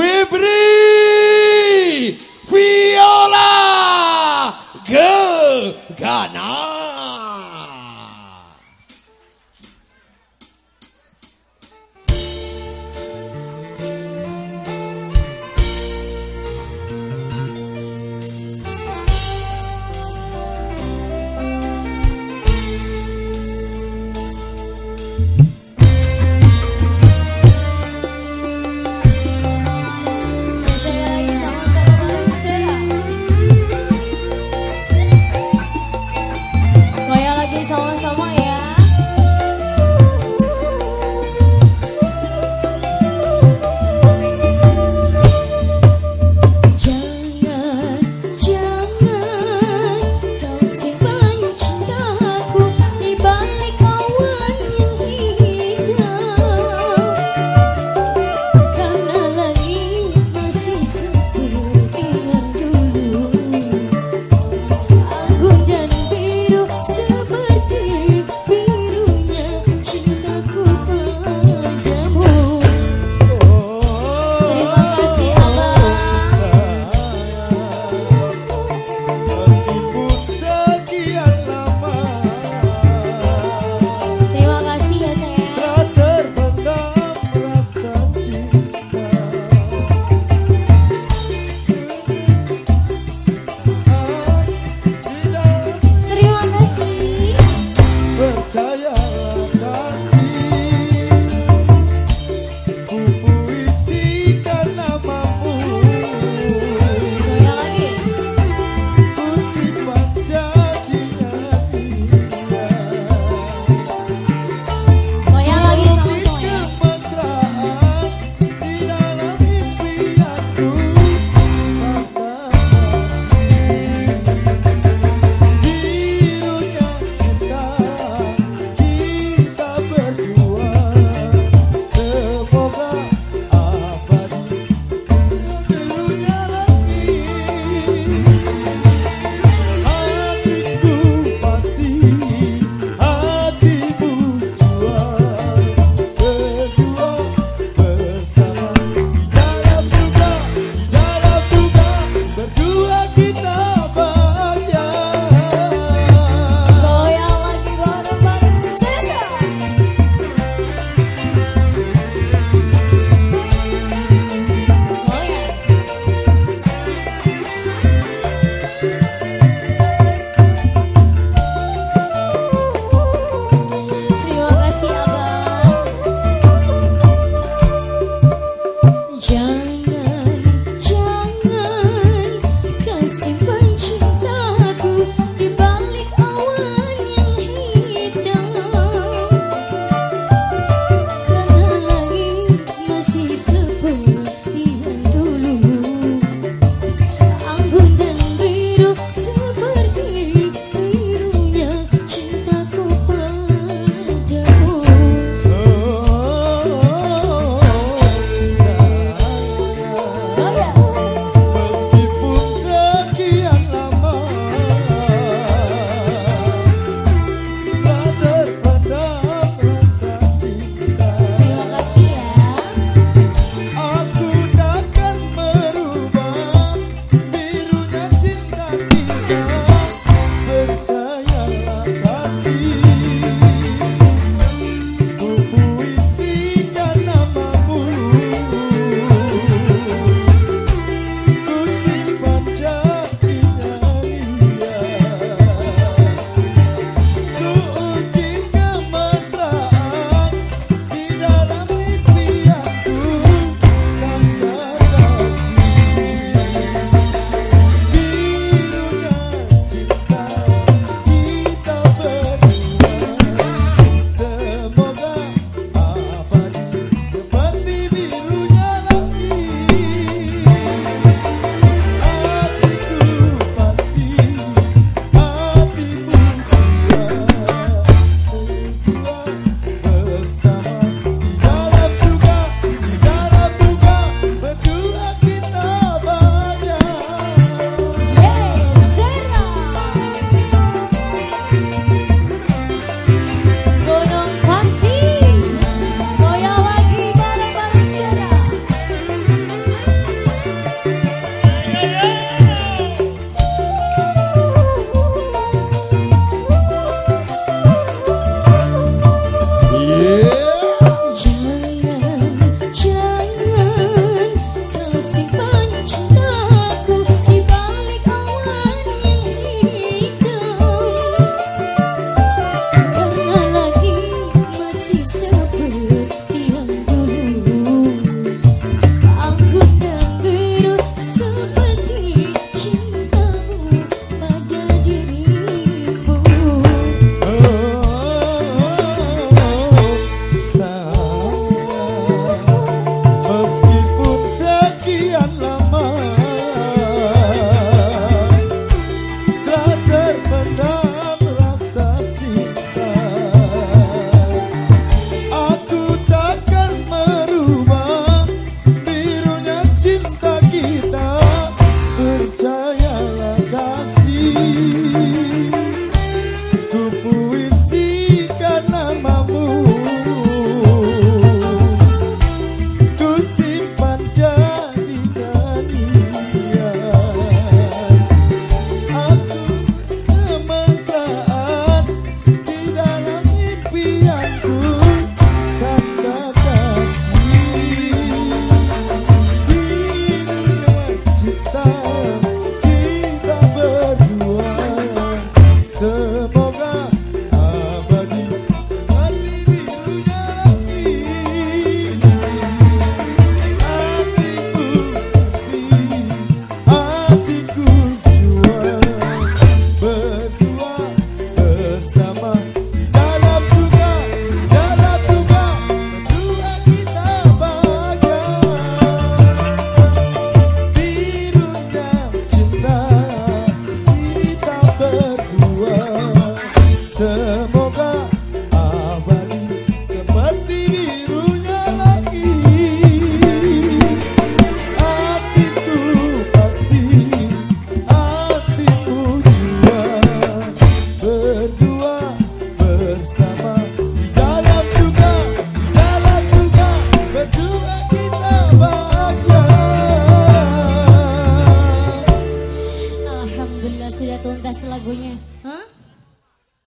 Febri Viola Gegana. to